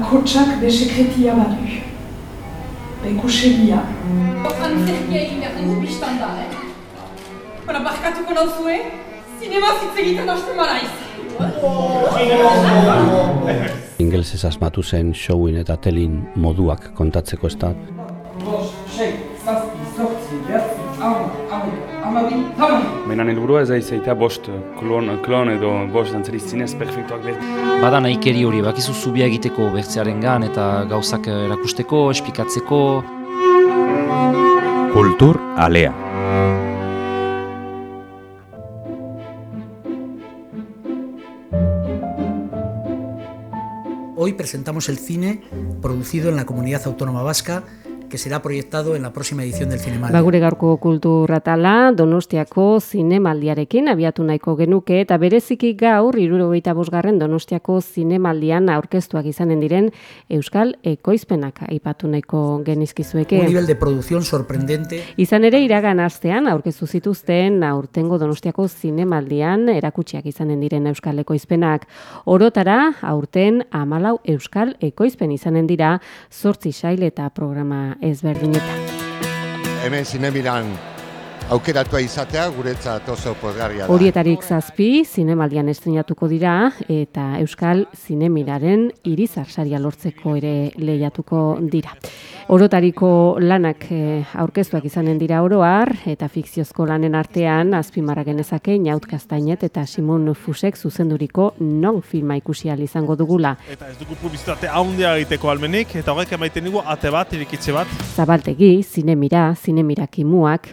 bakotsak be sekretia badu. Beko segia. Antzerkia egin behar dugu biztan da, eh? Bara, barkatuko nauzue, zinema zitzegiten hasten maraiz. Ingelsez asmatu zen showin eta telin moduak kontatzeko ez da. Menan helburua ez aizaita bost klon, klon edo bost dantzari zinez perfektuak behar. Bada nahikeri hori, bakizu zubia egiteko bertzearen gan eta gauzak erakusteko, espikatzeko. Kultur alea. Hoy presentamos el cine producido en la comunidad autónoma vasca que será proyectado en la próxima edición del Cinemaldi. Ba, gure gaurko kulturratala Donostiako zinemaldiarekin abiatu nahiko genuke eta bereziki gaur 75garren Donostiako zinemaldian aurkeztuak izanen diren euskal ekoizpenak aipatu nahiko genizkizueke. Un nivel de producción sorprendente. Izan ere iragan astean aurkeztu zituzten aurtengo Donostiako zinemaldian erakutsiak izanen diren euskal ekoizpenak. Orotara aurten 14 euskal ekoizpen izanen dira 8 sail eta programa ezberdinetan. Hemen zinemiran aukeratua izatea guretzat oso pozgarria da. Horietarik zazpi zinemaldian estrenatuko dira eta Euskal Zinemiraren irizarsaria lortzeko ere lehiatuko dira. Orotariko lanak eh, aurkeztuak izanen dira oroar eta fikziozko lanen artean azpimarra genezake Inaut Kastainet eta Simon Fusek zuzenduriko non filma ikusi izango dugula. Eta ez dugu publizitate handia egiteko almenik eta horrek emaiten dugu ate bat, irikitze bat. Zabaltegi, zinemira, zinemirakimuak,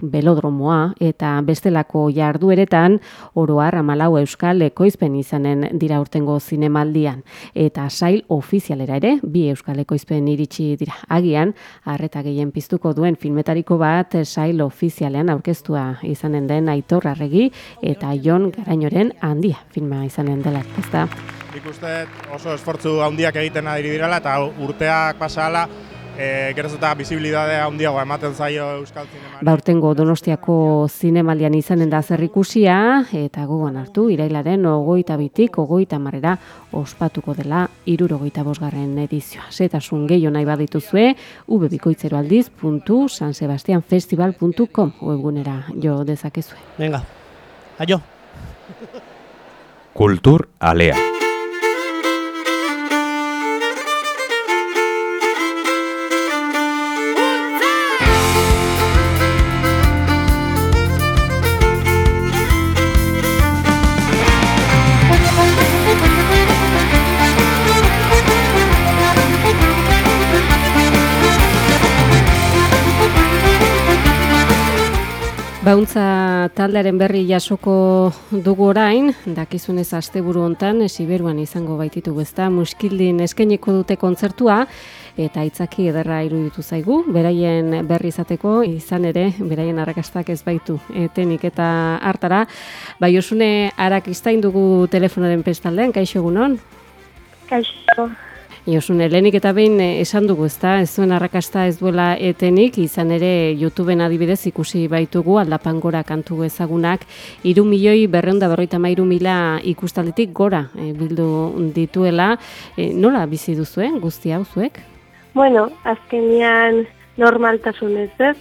belodromoa eta bestelako jardueretan oroar amalau euskal ekoizpen izanen dira urtengo zinemaldian. Eta sail ofizialera ere, bi euskal ekoizpen iritsi dira. Agian, arreta gehien piztuko duen filmetariko bat sail ofizialean aurkeztua izanen den Aitor Arregi eta Jon Garainoren handia filma izanen dela, ezta? Nik uste oso esfortzu handiak egiten ari direla eta urteak pasala e, geroz eta bizibilidade handiagoa ematen zaio Euskal Zinemari. Baurtengo Donostiako zinemaldian izanen da zerrikusia eta gogoan hartu irailaren ogoita bitik ogoita marrera ospatuko dela irurogoita bosgarren edizioa. Zetasun gehiago nahi badituzue ubebikoitzeroaldiz.sansebastianfestival.com webgunera jo dezakezue. Venga, aio. Kultur alea. Bauntza taldearen berri jasoko dugu orain, dakizunez asteburu hontan Siberuan izango baititu ezta muskildin eskaineko dute kontzertua eta aitzaki ederra iruditu zaigu, beraien berri izateko izan ere, beraien arrakastak ez baitu etenik eta hartara. Bai, Josune Arakistain dugu telefonoren pestaldean, kaixo egunon? Kaixo. Josune, lehenik eta behin esan dugu, ezta? Ez zuen arrakasta ez duela etenik, izan ere YouTubeen adibidez ikusi baitugu aldapangora kantu ezagunak, iru milioi berreunda berroita mairu mila ikustaletik gora e, bildu dituela. E, nola bizi duzuen, guzti hau zuek? Bueno, azkenian normaltasunez ez,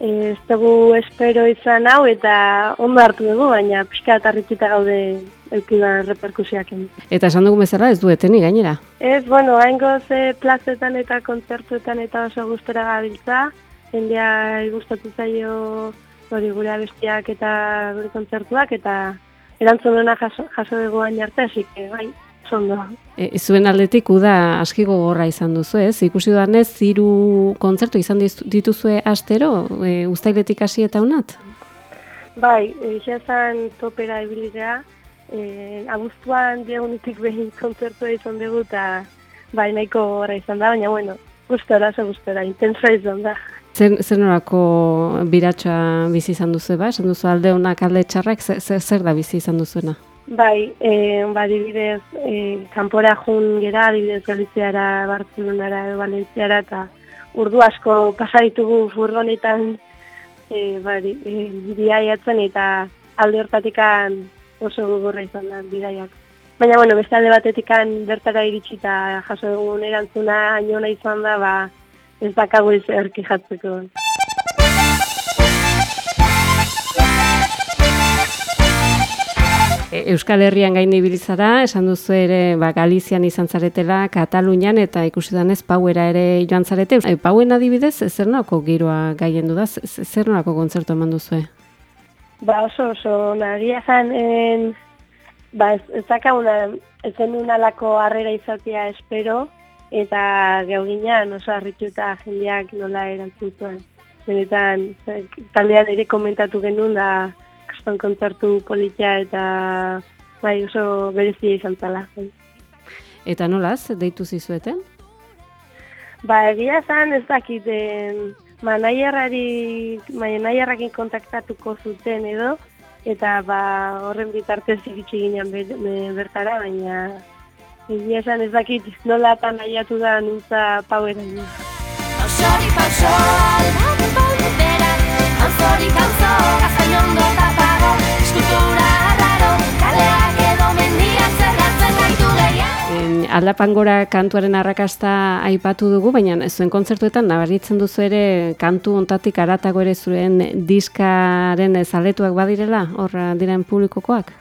ez dugu espero izan hau eta ondo hartu dugu, baina pixka eta gaude eukidan reperkusiak. Eta esan dugu bezala ez dueteni gainera? Ez, bueno, haingo ze plazetan eta kontzertuetan eta oso gustora gabiltza, jendea gustatu zaio hori gure abestiak eta gure kontzertuak, eta erantzunena jaso, jaso dugu baina arte, hasi bai, zondo. E, zuen aldetik uda aski gogorra izan duzu, ez? Ikusi dudanez, ziru kontzertu izan dituzue astero, e, ustailetik hasi eta unat? Bai, izan topera ibilidea, e, abuztuan diagunetik behin kontzertua izan dugu eta bai nahiko horra izan da, baina bueno, gustora, ze gustora, intensa izan da. Zer, zer norako biratxa bizi izan duzu, ba? Esan duzu alde honak alde txarrak, zer, zer da bizi izan duzuena? Bai, e, ba, dibidez, e, kanpora jun gera, dibidez Galiziara, Barcelonara, Valentziara, eta urdu asko pasaitugu furgonetan e, bari, e, biaiatzen eta alde hortatikan oso gogorra izan da bidaiak. Baina, bueno, beste alde batetikan bertara iritsi eta jaso dugun erantzuna ainona izan da, ba, ez dakago ezer jatzeko. Euskal Herrian gain ibilizara, esan duzu ere ba, Galizian izan zaretela, Katalunian eta ikusi danez pauera ere joan zarete. E, pauen adibidez, zer nolako giroa gaien da, zer nolako kontzertu eman duzu? Ba oso oso, nagia zan, en, ba ez, ez denun alako harrera izatea espero, eta geuginan oso harritu eta jendeak nola erantzun zuen. Benetan, taldean ere komentatu genuen da, kriston kontzertu politia eta bai oso berezia izan zala. Eta nolaz, deitu zizueten? Ba, egia zan ez dakit, manaierrari, manaierrakin kontaktatuko zuten edo, eta ba, horren bitartez iritsi ginen bertara, baina egia zan ez dakit nola eta nahiatu da nuntza paueren. Pausori, pausori, pausori, pausori, pausori, Aldapangora kantuaren arrakasta aipatu dugu, baina zuen kontzertuetan nabaritzen duzu ere kantu ontatik aratago ere zuen diskaren zaletuak badirela, horra diren publikokoak?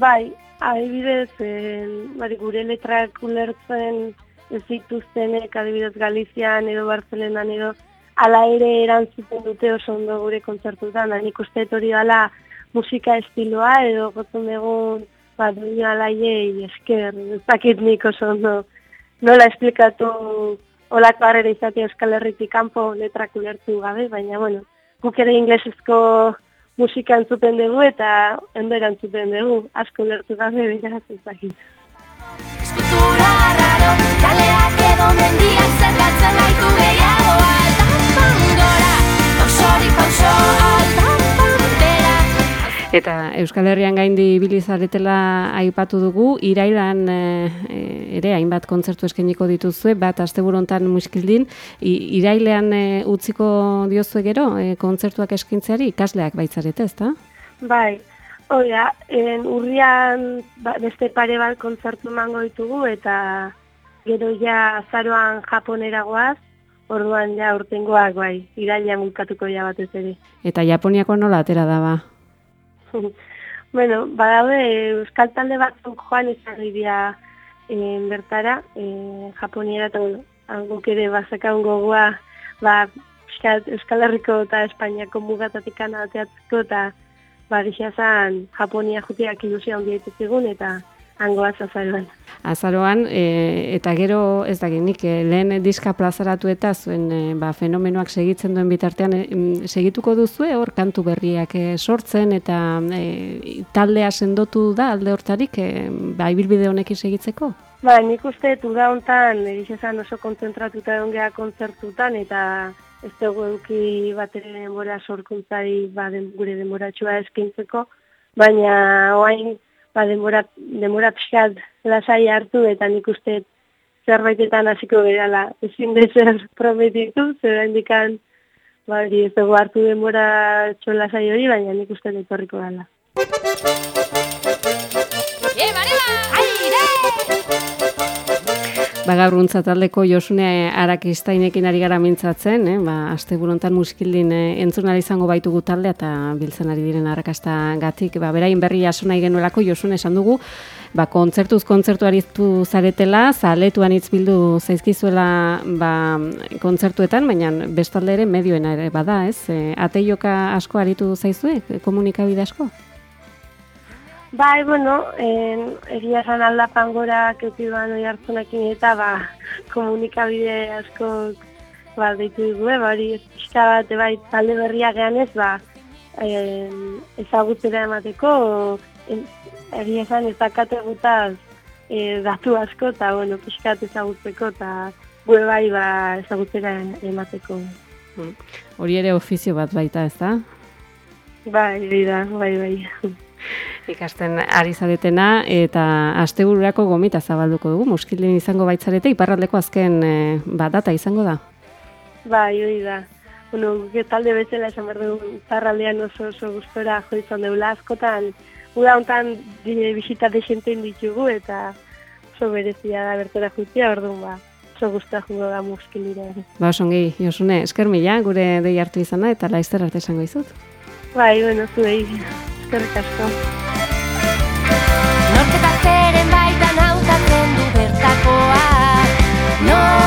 Bai, adibidez, eh, gure letrak ulertzen ez dituztenek, adibidez Galizian edo Barcelenan edo, ala ere erantzuten dute oso ondo gure kontzertuetan, da nik uste hori dala musika estiloa edo gotzen dugun ba, duina alaiei esker, ez dakit nik oso ondo nola esplikatu olako harrera izatea Euskal Herritik kanpo letrak ulertu gabe, baina bueno, guk ere inglesezko musika entzuten dugu eta endo erantzuten dugu, asko ulertu gabe, beraz ez dakit. Eskultura raro, kaleak edo mendiak zergatzen gaitu gehiago altan pandora, pausorik pauso altan Eta Euskal Herrian gaindi bilizaretela aipatu dugu, irailan e, ere hainbat kontzertu eskeniko dituzue, bat asteburontan muskildin, irailean e, utziko diozue gero e, kontzertuak eskintzeari ikasleak baitzarete, ezta? Bai, oia, en urrian ba, beste pare bat kontzertu mango ditugu eta gero ja zaroan japonera goaz, orduan ja urtengoak bai, irailean mulkatuko ja batez ere. Eta Japoniako nola atera da ba? bueno, badaude euskal talde batzuk joan izan dira eh, bertara, eh, japoniera eta angok ere bazaka gogoa ba, euskal herriko eta espainiako mugatatik anateatzeko eta ba, gixazan japonia jutiak ilusia ondia zigun eta hangoaz azaroan. Azaroan, e, eta gero ez da nik e, lehen diska plazaratu eta zuen e, ba, fenomenoak segitzen duen bitartean e, segituko duzu hor kantu berriak e, sortzen eta e, taldea sendotu da alde hortarik e, ba, ibilbide honekin segitzeko? Ba, nik uste du da honetan egizan oso kontzentratuta egon geha kontzertutan eta ez dugu eduki bat ere denbora sorkuntzari ba, den, gure denboratxua eskintzeko, baina oain ba, demora, demora pixkat lasai hartu eta nik uste zerbaitetan hasiko berala ezin dezer prometitu, zer indikan ba, ez dugu hartu demora txola lasai hori, baina nik uste etorriko gala. Ba, gaur taldeko Josune Arakistainekin ari gara mintzatzen, eh? ba, azte burontan muskildin eh, entzun izango baitugu taldea eta biltzen ari diren arrakasta gatik. Ba, berain berri aso nahi genuelako Josune esan dugu, ba, kontzertuz kontzertu aritu zaretela, zaletuan hitz bildu zaizkizuela ba, kontzertuetan, baina bestalde ere medioena ere bada, ez? E, ateioka asko aritu zaizue, komunikabide asko? Bai, bueno, en, egia zan aldapan gora keutiduan oi hartzunekin eta ba, komunikabide asko ba, deitu dugu, ba, hori pixka bat, bai, talde berria gehan ez, ba, en, ezagutzera emateko, en, egia zan ez dakate gutaz e, datu asko, eta, bueno, pixka bat ezagutzeko, eta gure bai, ba, ezagutzera emateko. Hori ere ofizio bat baita, ez da? Bai, bai, bai, bai ikasten ari zaretena eta astebururako gomita zabalduko dugu muskilin izango baitzarete iparraldeko azken e, data izango da. Bai, hori da. Bueno, talde bezala esan behar dugu iparraldean oso oso gustora jo izan deula askotan uda hontan di- bisita desentein ditugu eta oso berezia da bertara jutia, orduan ba, oso guztua jungo da muskilira. Ba, osongi, Josune, esker mila, gure dei hartu izana, eta laizter arte esango izut. Bai, bueno, zuei, eskerrik asko. Norketa zeren baitan hautatzen du bertakoa Norden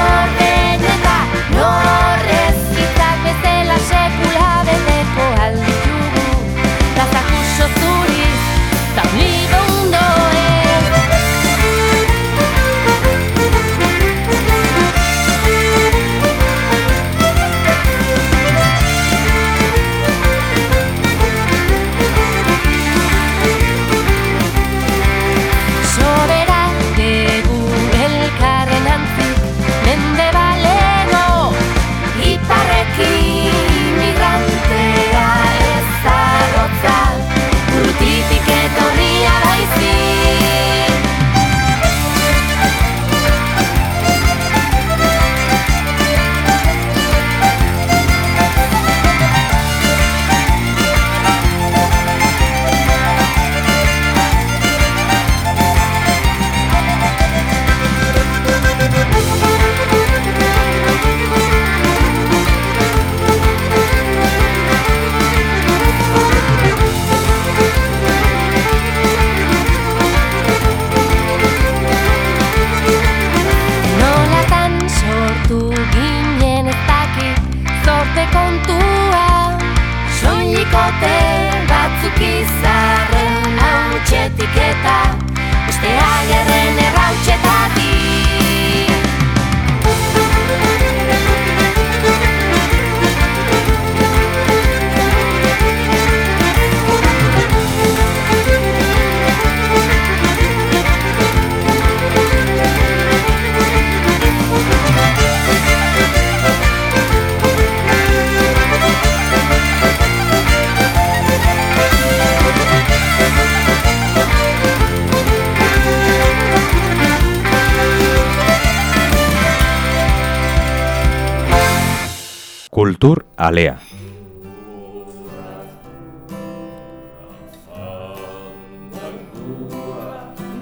alea.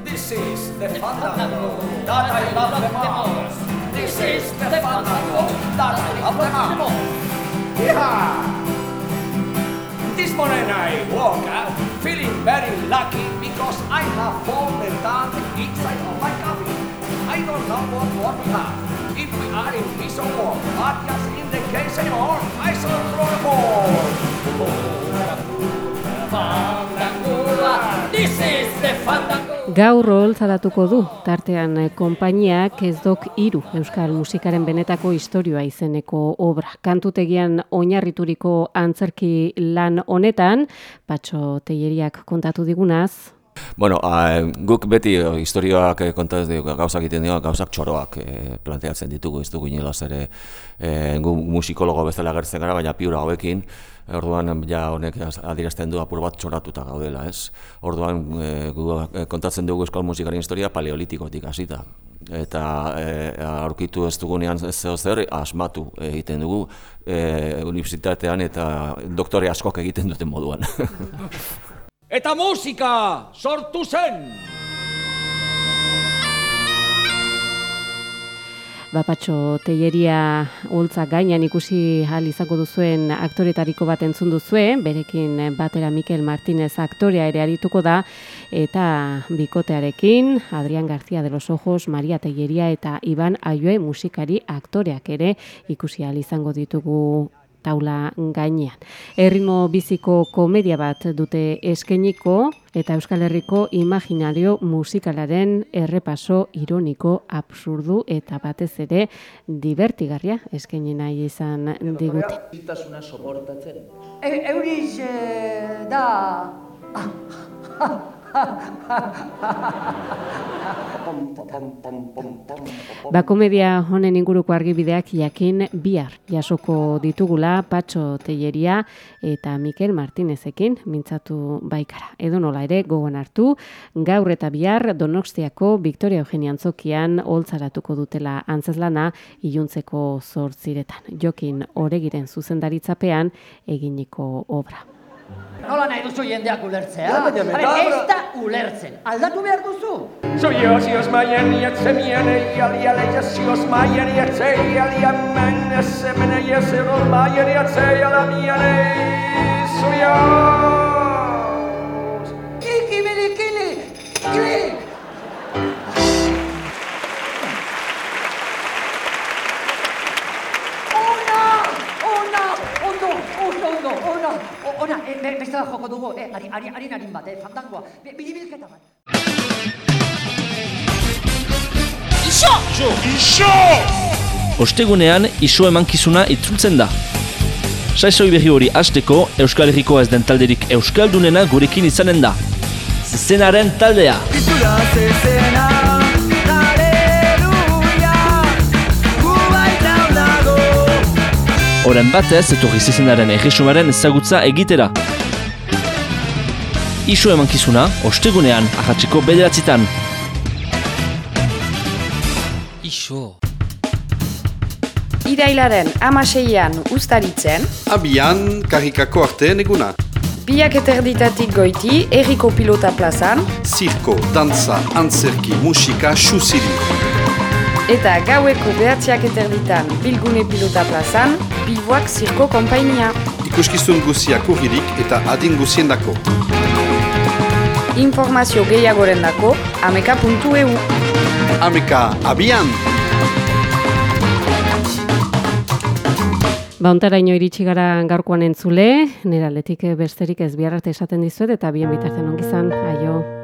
This is the that I love the most. This is the that I love the most. This morning I woke up feeling very lucky because I have fallen down inside of my cabin. I don't know what, what we have. If we are in peace or war, but just in the case anymore, I shall throw the ball. Gaur oholtzaratuko du, tartean eh, konpainiak ez dok hiru euskal musikaren benetako istorioa izeneko obra. Kantutegian oinarrituriko antzerki lan honetan, Patxo Teieriak kontatu digunaz, Bueno, a, guk beti eh, historioak eh, kontaz dugu, gauzak egiten dugu, gauzak txoroak eh, planteatzen ditugu, ez dugu inolaz ere eh, gu musikologo bezala gertzen gara, baina piura hauekin, orduan ja honek adierazten du apur bat txoratuta gaudela, ez? Orduan eh, gu eh, kontatzen dugu euskal musikaren historia paleolitikotik hasita. Eta eh, aurkitu ez dugunean zeo zer, asmatu egiten dugu eh, unibertsitatean eta doktore askok egiten duten moduan. Eta musika sortu zen! Bapatxo Teieria holtza gainean ikusi hal izango duzuen aktoretariko bat entzun duzue, berekin batera Mikel Martinez aktorea ere arituko da, eta bikotearekin Adrián García de los Ojos, Maria Teieria eta Iban Aioe musikari aktoreak ere ikusi ahal izango ditugu taula gainean. Erritmo biziko komedia bat dute eskeniko eta Euskal Herriko imaginario musikalaren errepaso ironiko, absurdu eta batez ere divertigarria eskaini nahi izan digute. Zitasuna soportatzen. E, euriz eh, da... Ba komedia honen inguruko argibideak jakin bihar jasoko ditugula Patxo Teieria eta Mikel Martinezekin mintzatu baikara. Edo nola ere gogoan hartu, gaur eta bihar Donostiako Victoria Eugenia Antzokian holtzaratuko dutela antzezlana iluntzeko zortziretan. Jokin oregiren zuzendaritzapean eginiko obra. Nola nahi duzu jendeak ulertzea? Ja, baina Ez da ulertzen, aldatu behar duzu. Soiosios maien iatzemien eialia leiasios maien iatzeialia menes emene iesero maien iatzeiala miane soios. Ona, e, be- beste bat joko dugu, eh, ari, ari, ari narin bat, eh, fandangoa, Bi- biribilketa bat. Iso! Iso! Iso! Ostegunean, iso emankizuna itzultzen da. Saizoi berri hori hasteko, Euskal Herriko ez den talderik Euskaldunena gurekin izanen da. Zezenaren taldea. Izula zezena, Horen batez, etorri zezenaren erresumaren ezagutza egitera. Iso emankizuna, ostegunean, ahatzeko bederatzitan. Iso. Irailaren amaseian ustaritzen, Abian, karikako artean eguna. biak eterditatik goiti, erriko pilota plazan, Zirko, dantza, antzerki, musika, xuziri. Eta gaueko behatziak eterditan bilgune pilota plazan, bilboak zirko konpainia. Ikuskizun guziak urririk eta adin guzien dako. Informazio gehiagoren dako, ameka.eu. Ameka, abian! Ba, ontaraino iritsi gara gaurkoan entzule, nire aldetik eh, besterik ez bihar arte esaten dizuet, eta bien bitartzen ongizan, aio.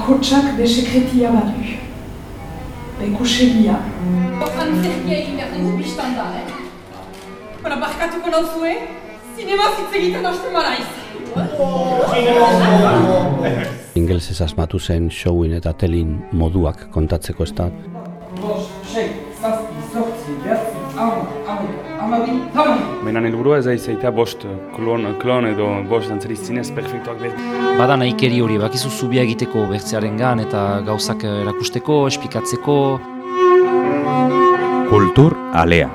Bakotsak be sekretia badu. Bekusegia. Antzerkia egin behar dugu biztan da, eh? Hora, barkatuko nauzue, zinema zitz egiten hasten maraiz. Ingelsez asmatu zen showin eta telin moduak kontatzeko ez da. Menan helburua ez da izaita bost klon, klon edo bost dantzari zinez perfektuak behar. Bada nahikeri hori, bakizu zubia egiteko bertzearengan eta gauzak erakusteko, espikatzeko. Kultur alea.